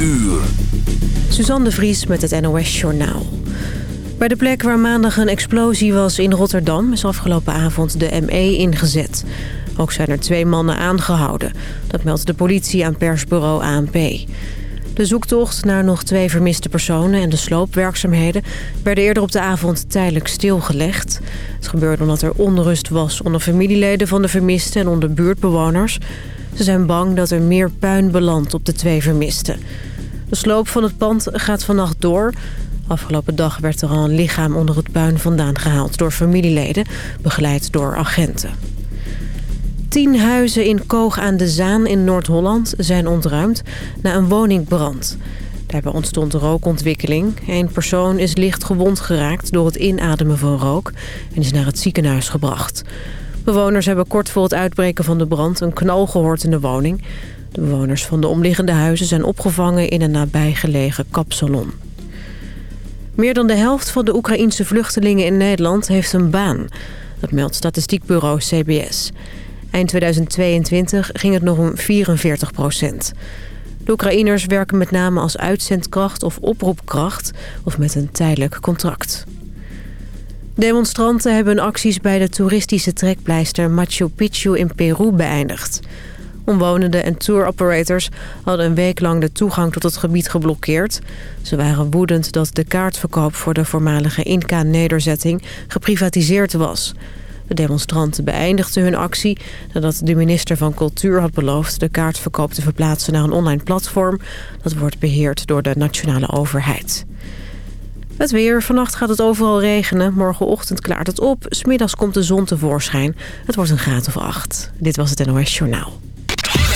uur. Suzanne de Vries met het NOS Journaal. Bij de plek waar maandag een explosie was in Rotterdam... is afgelopen avond de ME ingezet. Ook zijn er twee mannen aangehouden. Dat meldt de politie aan persbureau ANP. De zoektocht naar nog twee vermiste personen en de sloopwerkzaamheden... werden eerder op de avond tijdelijk stilgelegd. Het gebeurde omdat er onrust was onder familieleden van de vermisten... en onder buurtbewoners. Ze zijn bang dat er meer puin belandt op de twee vermisten. De sloop van het pand gaat vannacht door. Afgelopen dag werd er al een lichaam onder het puin vandaan gehaald... door familieleden, begeleid door agenten. Tien huizen in Koog aan de Zaan in Noord-Holland zijn ontruimd na een woningbrand. Daarbij ontstond rookontwikkeling. Eén persoon is licht gewond geraakt door het inademen van rook... en is naar het ziekenhuis gebracht. Bewoners hebben kort voor het uitbreken van de brand een knal gehoord in de woning. De bewoners van de omliggende huizen zijn opgevangen in een nabijgelegen kapsalon. Meer dan de helft van de Oekraïense vluchtelingen in Nederland heeft een baan. Dat meldt statistiekbureau CBS. Eind 2022 ging het nog om 44 procent. De Oekraïners werken met name als uitzendkracht of oproepkracht... of met een tijdelijk contract. Demonstranten hebben hun acties bij de toeristische trekpleister Machu Picchu in Peru beëindigd. Omwonenden en tour-operators hadden een week lang de toegang tot het gebied geblokkeerd. Ze waren woedend dat de kaartverkoop voor de voormalige Inca-nederzetting geprivatiseerd was. De demonstranten beëindigden hun actie nadat de minister van Cultuur had beloofd de kaartverkoop te verplaatsen naar een online platform. Dat wordt beheerd door de nationale overheid. Het weer. Vannacht gaat het overal regenen. Morgenochtend klaart het op. Smiddags komt de zon tevoorschijn. Het wordt een graad of acht. Dit was het NOS Journaal.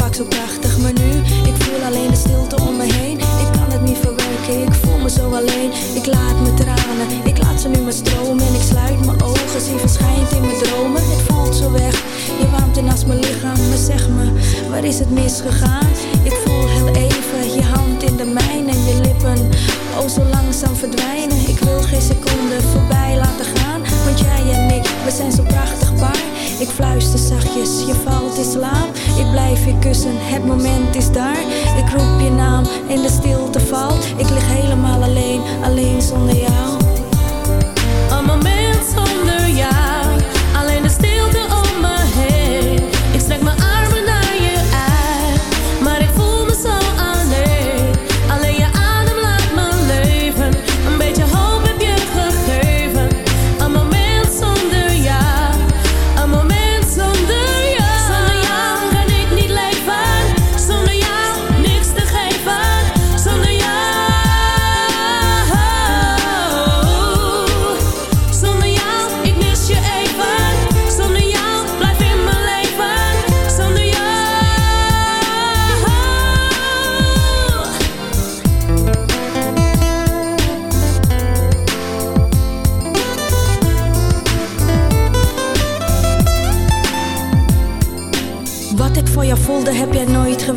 vaak zo prachtig, maar nu Ik voel alleen de stilte om me heen. Ik kan het niet verwerken, ik voel me zo alleen. Ik laat mijn tranen, ik laat ze nu maar stromen. En ik sluit mijn ogen, zie verschijnt in mijn dromen. Het valt zo weg, je warmte naast mijn lichaam. Maar zeg me, waar is het misgegaan? Ik voel heel even je hand in de mijne. En je lippen, oh zo langzaam verdwijnen. Ik wil geen seconde voorbij we zijn zo prachtig paar. Ik fluister zachtjes, je valt in slaap. Ik blijf je kussen, het moment is daar. Ik roep je naam en de stilte valt. Ik lig helemaal alleen, alleen zonder jou. Een moment zonder jou.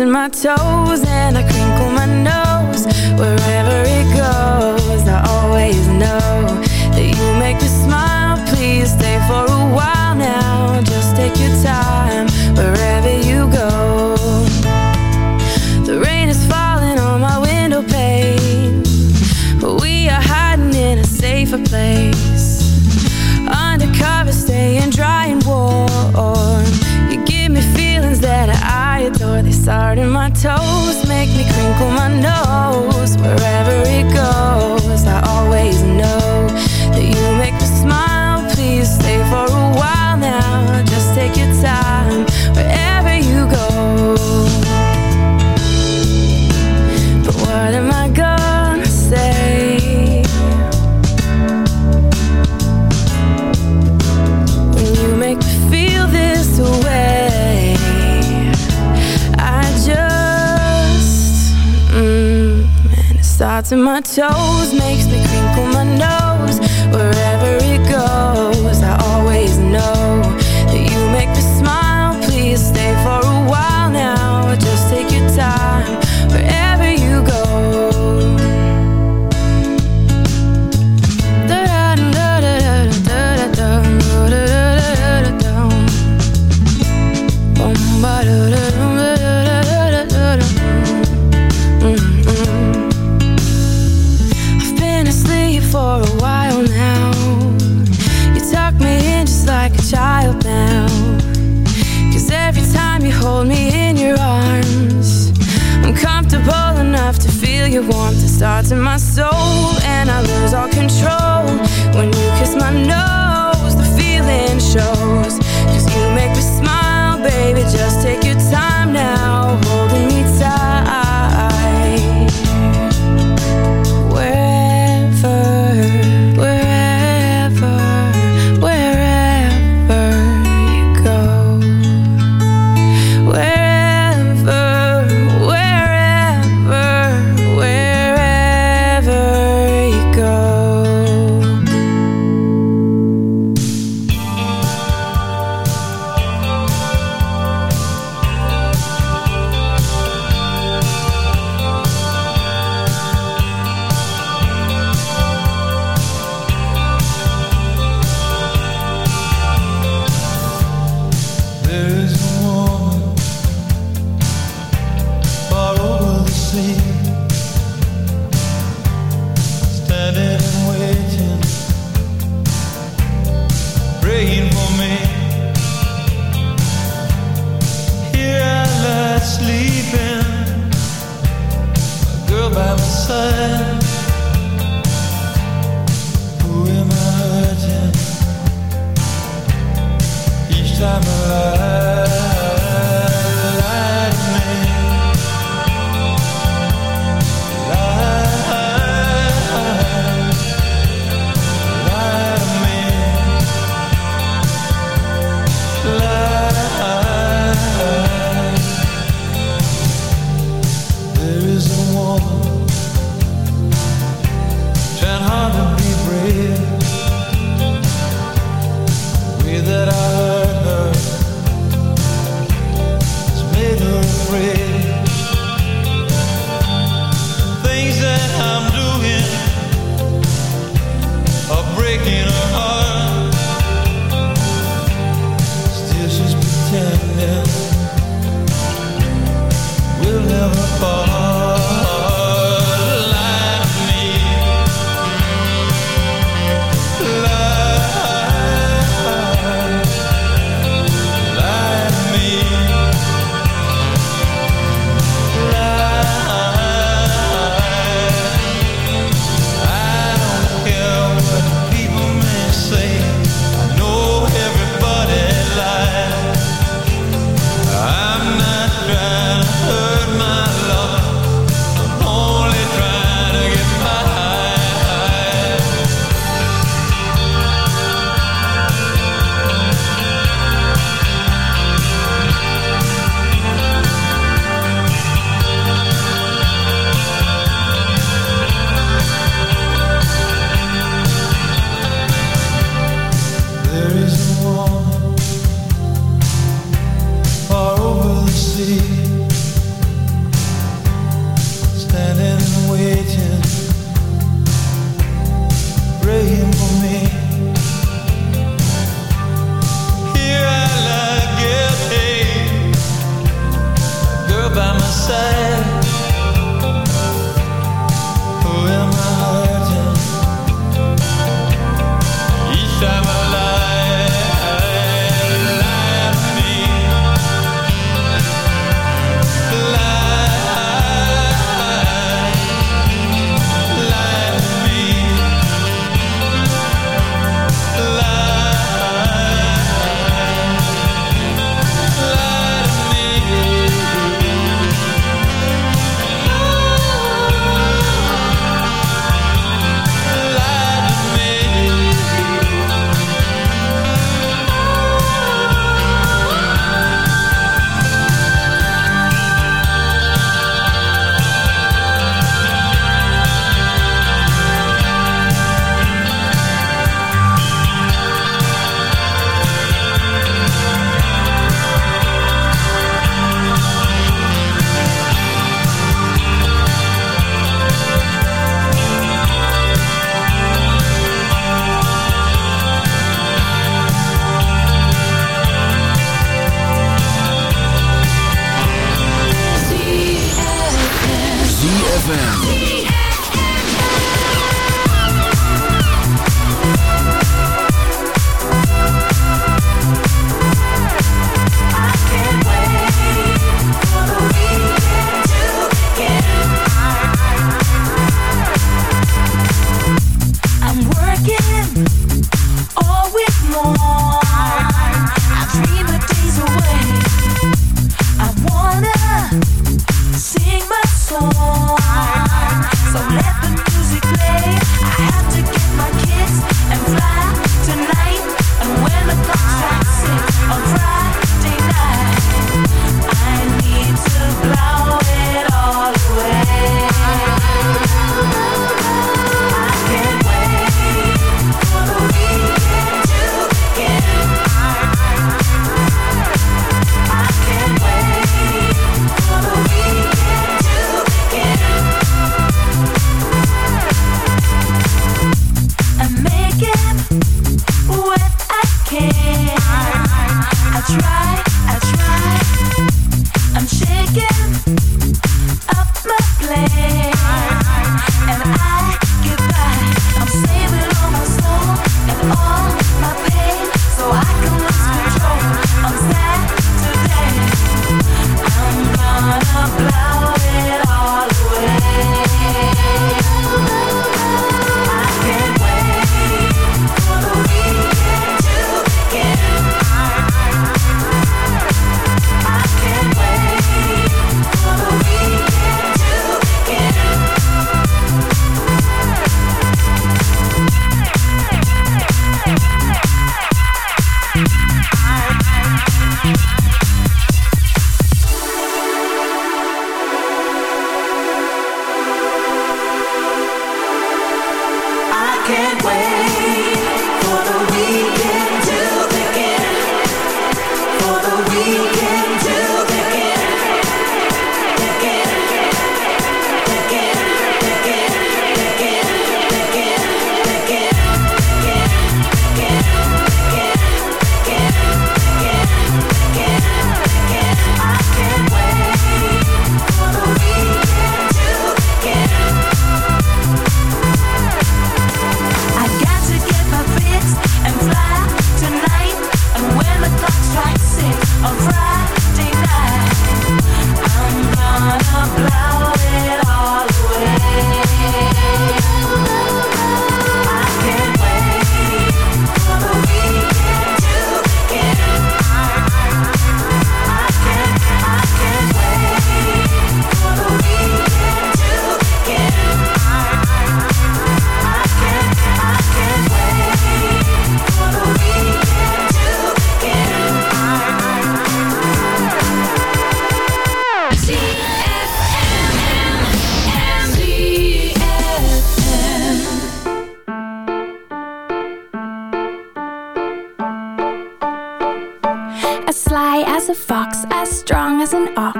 In my toes toes make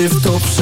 Even tops.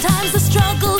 Sometimes the struggle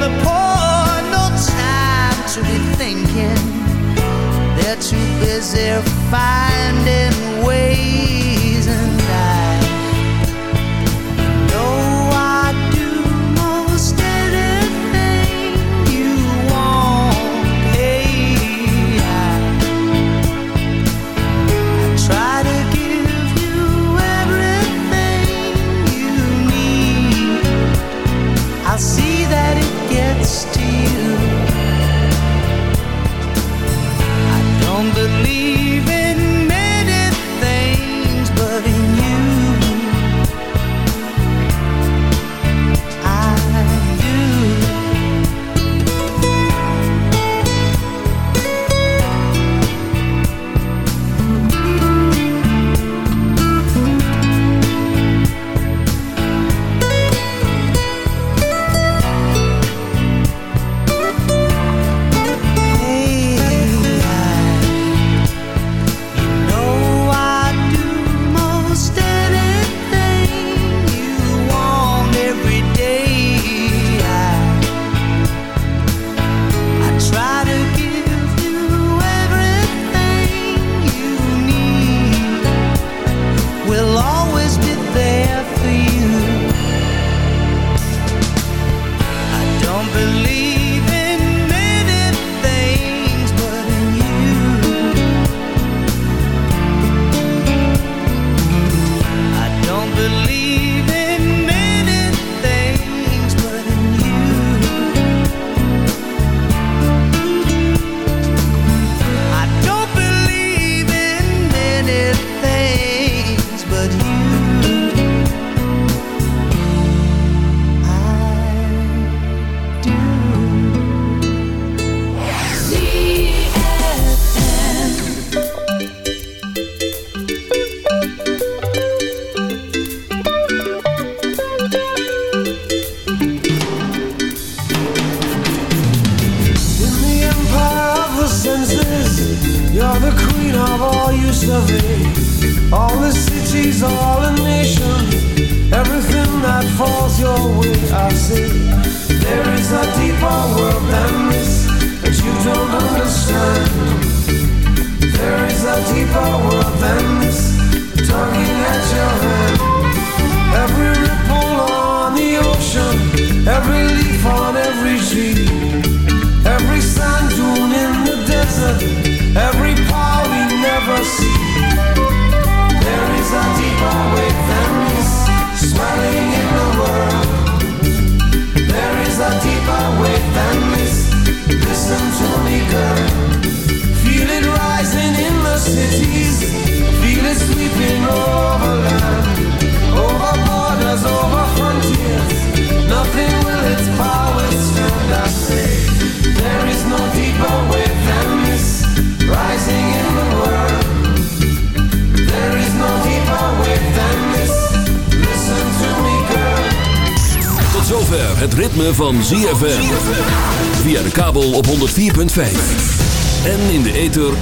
the poor no time to be thinking. They're too busy finding ways.